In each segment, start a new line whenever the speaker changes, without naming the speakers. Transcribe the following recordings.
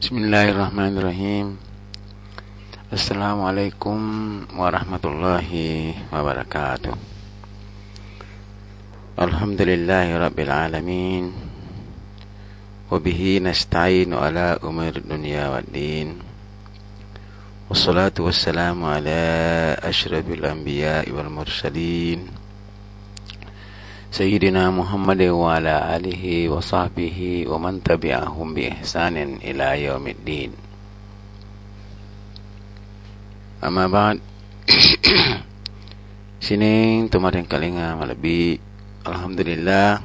بسم الله الرحمن الرحيم السلام عليكم ورحمة الله وبركاته الحمد لله رب العالمين وبه نستعين على أمر الدنيا والدين والصلاة والسلام على أشرف الأنبياء والمرسلين ala alihi wa sahbihi wa man tabi'ahum bi ihsanin ila yaumiddin Amma ba'd. Sini tumaring kalinga malabi Alhamdulillah.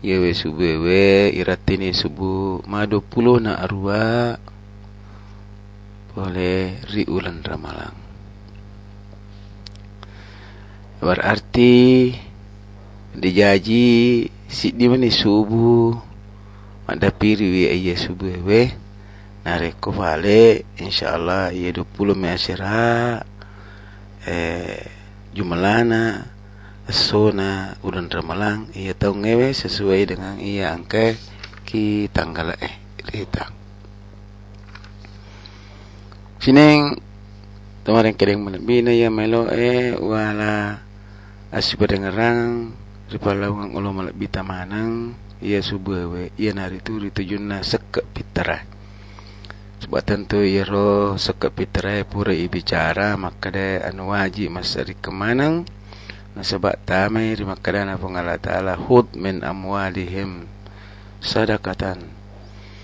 Yewe subewe iratini subuh. Madu puluh na arwa Boleh riulan ramalang Berarti dijaji si di mana subuh. Ada piri we ayah subuh we nare ko vale insyaallah ye 20 measira eh jumalana sona udan ramalang ia tahu ngewe sesuai dengan ia angka ki tanggal eh rita sineng kemarin kedeng menbina ya melo eh wala asib dengarang Ripalawang ulo malak bita manang Ia subuh we Ia nari tu ritujuna sekep pitara Sebab tentu ia roh sekep pitara Pura bicara Maka de anu wajib masari kemanang Nah sebab tamai Rima kadana pengala ta'ala Hud min amwalihim Sadakatan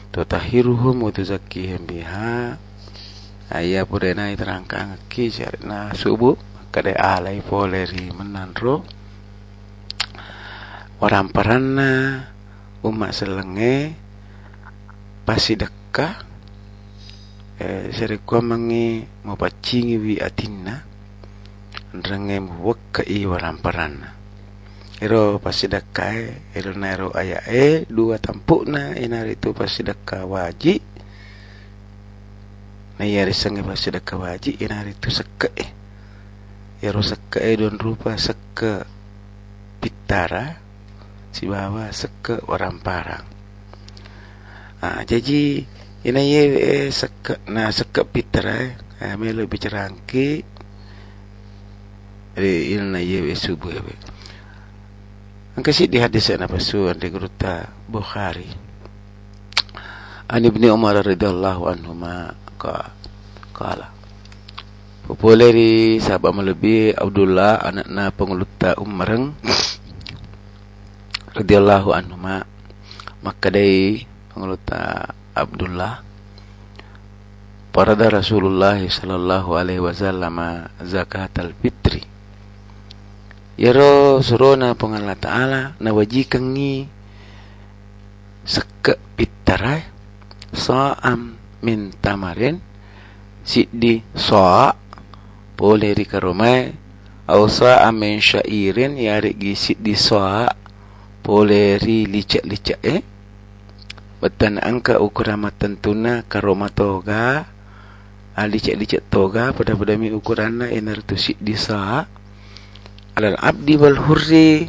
Tutahiruhum Utuzakihim biha. Ayah pura na terangkan Kisar na subuh Maka alai poleri menandro orang perana umat selenge pasti dekah eh seri ko mangi mo pacingi wi atinna ndrenge mo wakai orang perana ero pasti dekah ero nero aya e dua tampuk na inari tu pasti dekah wajib na yari sange pasti dekah wajib inari tu sekke ero sekke don rupa sekke pitara si bawa seke orang parang. Ah, jadi ini ye eh, seke na seke piter eh, ah, melo bicara angki. Jadi ini na ye subuh ye. Angka si di hadis apa su ande gruta Bukhari. Ani ibni Umar radhiyallahu anhu ma ka kala. Populeri sahabat melebihi Abdullah anakna penguluta Umareng radhiyallahu anhu ma maka dari pengeluta Abdullah parada Rasulullah sallallahu alaihi wasallam zakat al-fitri yaro surona pengala taala na wajikan ni sekak pitara sa'am min tamarin. Siddi sa' boleh dikarumai au sa'am min syairin. Yari gi siddi sa' poleri licak-licak eh? Betan angka ukuran matan tuna karoma toga licak-licak toga pada pada mi ukuran na enar tu sik disa. Alal abdi wal hurri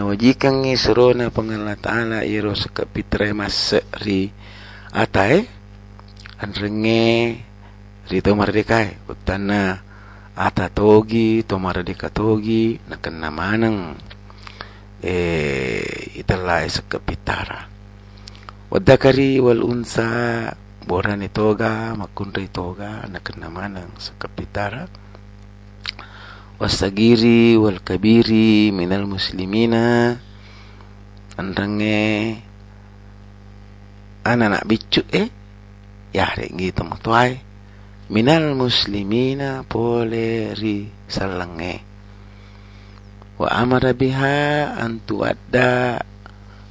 nawajikan ngi surona pengala ta'ala iro sekap pitre masri atai anrenge rito mardekai betana ata togi to mardeka togi nakan namanang eh italah sekepitara wadakari wal unsa borani toga makundri toga nakna manang sekepitara wasagiri wal kabiri minal muslimina. Andrange ana nak bicu eh ya rek gitu mutuai minal muslimina pole ri salange wa amara biha an tuadda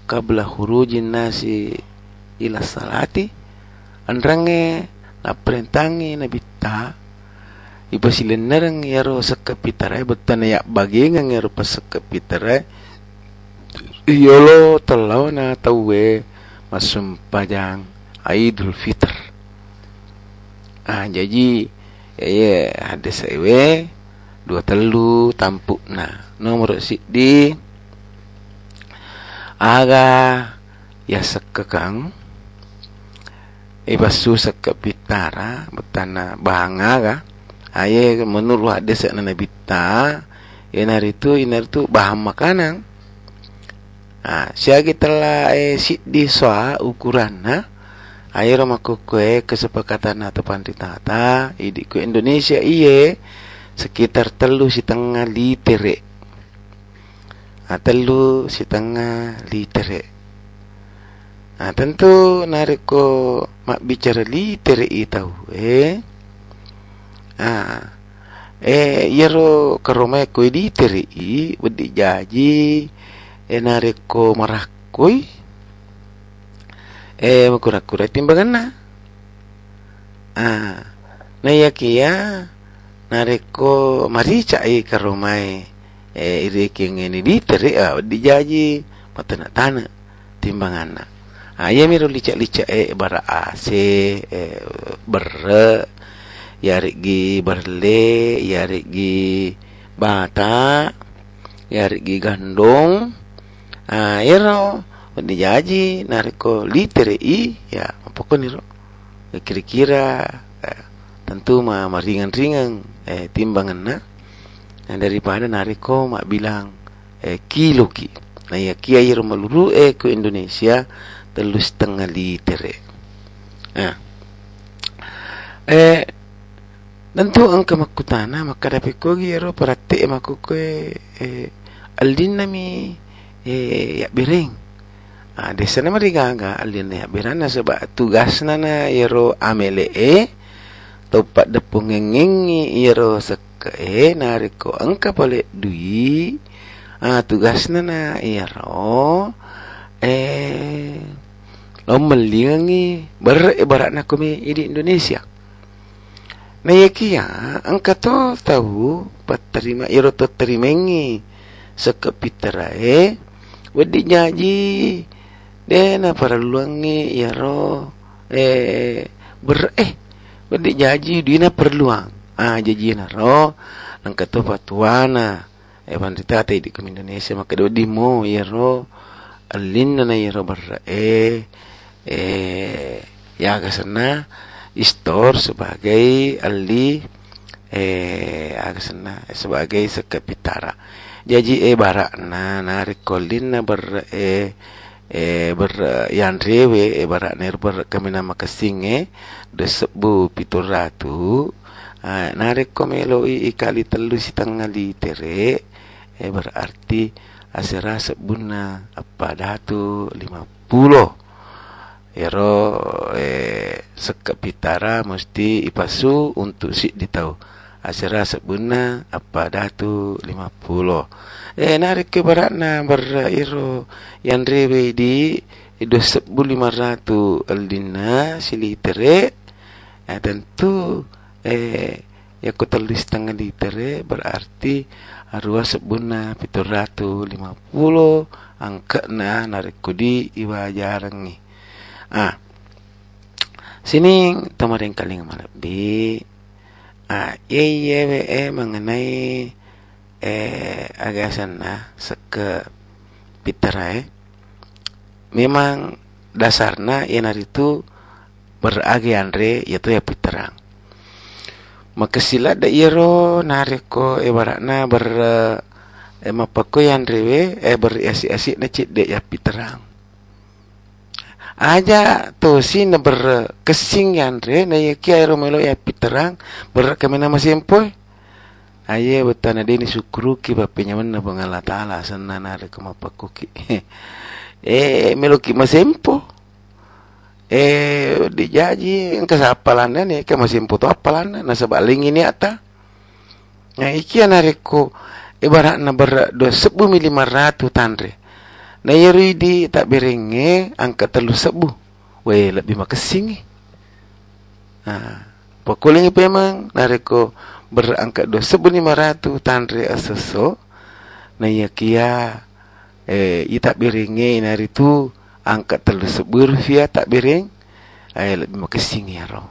qabla khurujin nasi ila salati. Andrange na perintangi na bitta ipasilen narang yaro sakapitare betan ya bagi ngang yaro pasakapitare yolo telau na tawe masum pajang Aidul Fitr. Ah jadi ya, ya hadis ewe dua telu tampuk na nomor di aga ya sekekang ibasu sekapitara betana bahanga ka aye menurut hadis yang nabi ta inar itu inar itu bahan makanan. Ah siagi telah eh si di soa ukuran ha? Aye roma kue kesepakatan atau pandita ta idi ku Indonesia iye sekitar telu setengah liter ah telu setengah liter Nah, tentu narik ko mak bicara liter i tahu eh. Ah. Eh yero karomai ko liter i wedi jaji eh narik ko marah koi. Eh makura-kura timbangan na. Ah. Na ya kia narik ko marica i karomai eh iri kengeni liter ah wedi jaji matana tanah timbangan na. Ha, ia miru licak-licak eh bara ase eh ber ya rigi berle ya rigi bata ya rigi gandong ah ero di jaji nariko liter i ya pokok ni ro. Kira-kira eh, tentu mah ringan-ringan eh timbangan na nah, daripada nariko mak bilang eh kilo ki nah ya kiai ro meluru eh ke Indonesia telu setengah liter. Eh. Eh tentu angka makutana maka dapat ko giro praktik maku eh aldin nami eh ya biring. Ah desa nama digaga aldin ya birana sebab tugas nana iro amele eh topat depung ngengi iro sek eh nariko angka boleh dui. Ah tugas nana iro eh lo melingi ber ibarat nak kami di Indonesia. Na yakia angka to tahu paterima iro to terimengi sekepitera eh wedi nyaji dena para luangi iro eh ber eh wedi nyaji dina perluang. Ah jaji na ro angka to patuana eh pandita di Indonesia maka do dimo iro alin na yero bar eh eh ya kasana istor sebagai ali eh agasana sebagai sekapitara. Jadi eh barak na narik kolin na ber eh eh ber yang rewe eh barak ner ber kami nama kesing eh desebu pituratu ah narik komelo i kali telu si tengah litere eh berarti asera sebuna apa datu? Lima puluh. Ero eh sekapitara mesti ipasu untuk si ditahu asera sebuna apa datu lima puluh. Eh narik ke barat na ber ero yang rewe di itu sebu lima ratu aldina silitere eh tentu eh ya ko tulis setengah litere berarti arwah sebuna pitur ratu lima puluh angka na narik kudi iwa jarang ni ah sini tamarin kaling malabi ah ye ye e mengenai eh agasan na seke pitera eh memang dasarnya yang hari itu beragi andre yaitu ya piterang maka sila da iro nariko ibaratna ber eh, mapako yang rewe eh ber asi asi na cik de ya piterang aja to si na ber kesing yang re na ya kia iro melo ya piterang ber kami nama sempoy aye betana dini sukru ki bapenya mana bangala taala sanna nariko mapako ki eh melo ki masempo eh dijaji engka sapalan ni ke masih putu apalan na sebaling ini ata. Ya iki anariku ibarat na ber do sebu lima ratu tanre na yeri di tak berenge angka telu sebu we lebih makasing ha. Pokuling ipe memang nariku berangkat do sebu lima ratu tanre asoso na yakia eh ita berenge nari tu angkat terlalu sebur via tak bering. Eh lebih makasing ya ro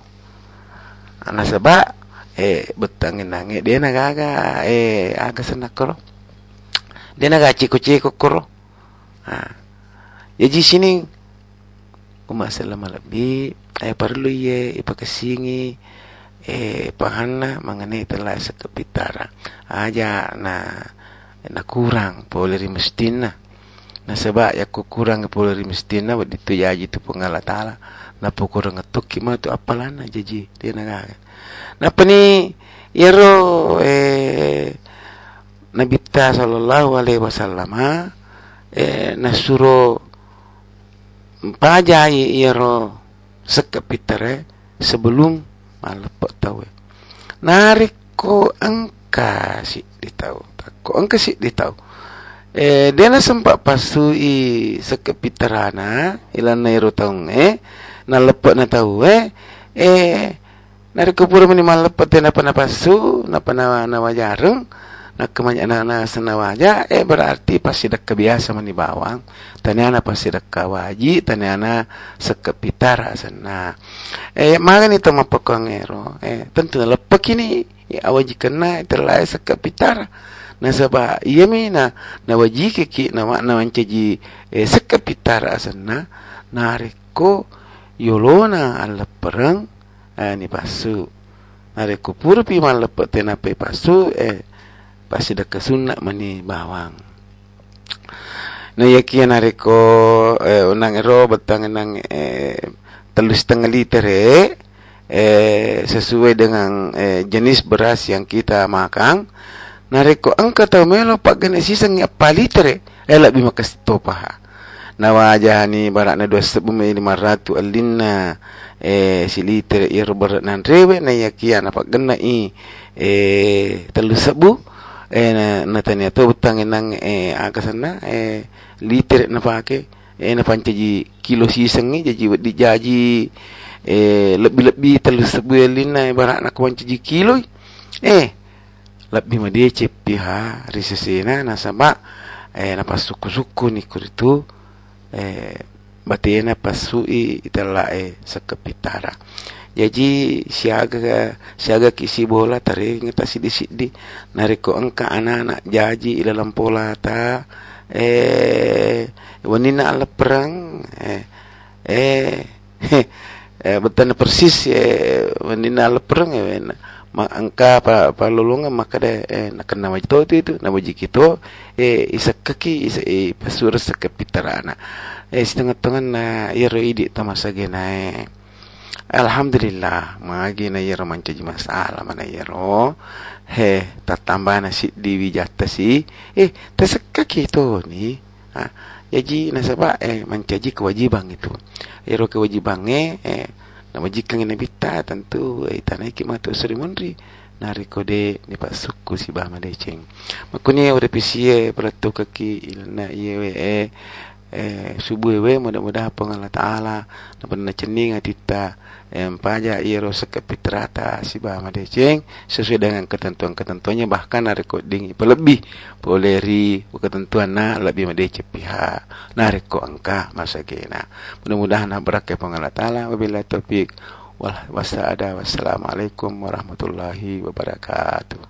ana sebab eh betangin nangi dia nak aga eh aga senak kro dia nak ciku ciku ha. Jadi sini umat salam lebih eh perlu ye ipakasingi eh pahana mengenai telah sekepitara aja na na kurang boleh mestina na sebab ya ku kurang boleh mestina wad itu ya itu pengala taala. Na pukul ngetuk kima tu apalana jadi dia na Napa ni? Iro eh Nabi ta sallallahu alaihi wasallam eh nasuro pajai iro sekapitare sebelum malapot tahu. Narik ko angka si ditahu. Ko angka si ditahu. Eh dia na sempat pasu i sekapitarana ilan na iro tahu eh na lepot na tahu eh eh narik ko pura mani malapot na pa na pasu na pa na na wajareng na kemanya na na senawaja eh berarti pasti dak kebiasa mani bawang. Tanyana pasti dak kawaji tanyana sekepitara sana eh magan itu mapakongero eh tentu lepak ini ya awaji kena terlai sekepitara na saba iya mi na na waji kiki na ma na wanceji eh, sekepitara sana nariko yolona ala perang eh, ni pasu. Nariko purpi mal lepak tena pe pasu eh pasti dak kesunak mani bawang. Na yakin nariko eh, unang ero betang nang eh, telus setengah liter eh, eh, sesuai dengan eh, jenis beras yang kita makan. Nariko angka tau melo pak gane sisa ngi apa liter eh elak bima kastopa nawa aja ni barak dua sebu lima ratu alina eh si liter ir berat nan rewe na yakian apa gena i eh telu sebu eh na natanya tu betang nang eh akasana eh liter na pake eh na pancaji kilo sisa ngi jadi di jaji eh lebih-lebih telu sebu alina barak na kuancaji kilo eh lebih ma cepi ha risesina na sama eh na pasuku-suku ni kuritu eh batena pasui itala eh sekepitara jadi siaga siaga kisi bola tare ngata sidi sidi nariko angka anak-anak jaji ila lampola ta. Eh wanina ala perang eh eh, eh betul persis eh wanina ala perang eh ma angka pa pa lulunga maka de eh, nak kena maju tu itu nama jikito eh isa kaki isa eh pasur sekepitarana eh setengah tengah na yero idi tamasa gena eh alhamdulillah. Magi na yero mancaji masalah mana yero he tatambah nasi di wijata si. Eh tersekaki itu ni? Ha jadi nasaba eh mancaji kewajiban itu. Yero kewajibannya eh Nama jika ngene bita tentu eh tanah ki matu suri munri. Nari kode ni pak suku si bah madeceng. Makuni ora pisie pelatu kaki ilna iye we eh eh subuh we mudah-mudah pengala taala na cening atita em paja iro sekepitrata si bah madeceng sesuai dengan ketentuan-ketentuannya bahkan ada coding lebih boleh ri ketentuan na lebih madece pihak. Nariko angka masa kena mudah-mudahan berkah pengala taala. Wabillahi taufik wal wasada wassalamualaikum warahmatullahi wabarakatuh